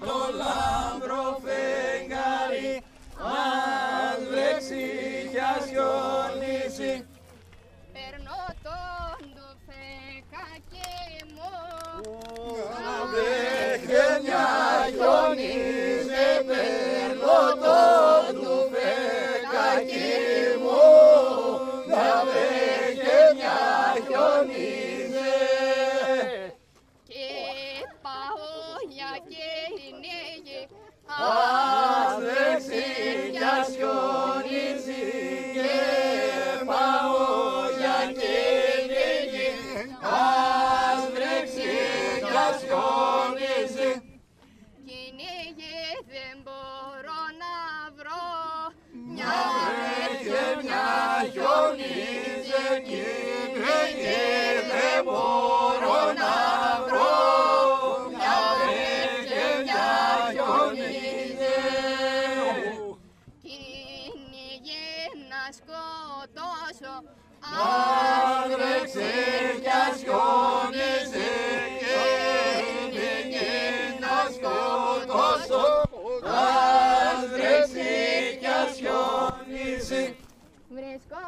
το λάμπρο φεγγάρι αν βρέξει κι ας χιονίσει Περνώ τον του φεκάκι μου να βρέχε μια χιονίζει παίρνω το του φεγγάκι μου να βρέχε μια κυνήγι Ας βρέξει κι ας χιονίζει και πάω για κυνήγι Ας βρέξει κι ας χιονίζει κυνήγι δεν μπορώ να βρω Μια βρέχε μια χιονίζει να σκοτώσω Αν βρέξει κι ας χιονίζει κυνηγή να σκοτώσω Ας βρέξει κι ας χιονίζει Βρίσκω